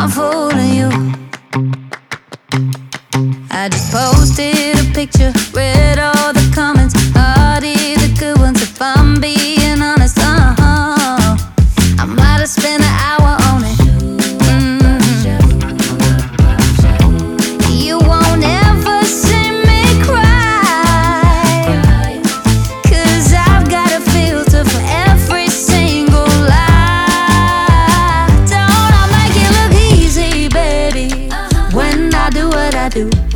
I'm fooling you. I just posted a picture, read all the comments, all the good ones. If I'm being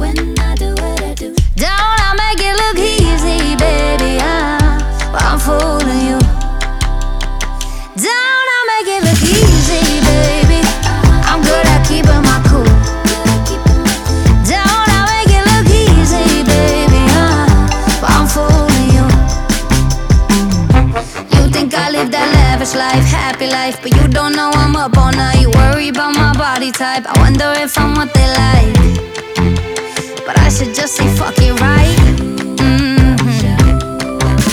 Don't I make it look easy, baby? I'm fooling you. Don't I make it look easy, baby? I'm good at keeping my cool. Don't I make it look easy, baby? I'm fooling you. You think I live that lavish life, happy life, but you don't know I'm up all night. Worry about my body type. I wonder if I'm what they like. Should just say fuck it right. Mm-hmm.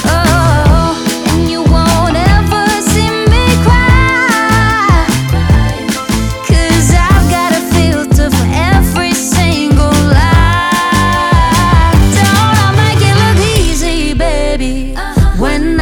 Oh, and you won't ever see me cry. I've got a filter for every single lie. Don't I make it look easy, baby? Uh-huh. When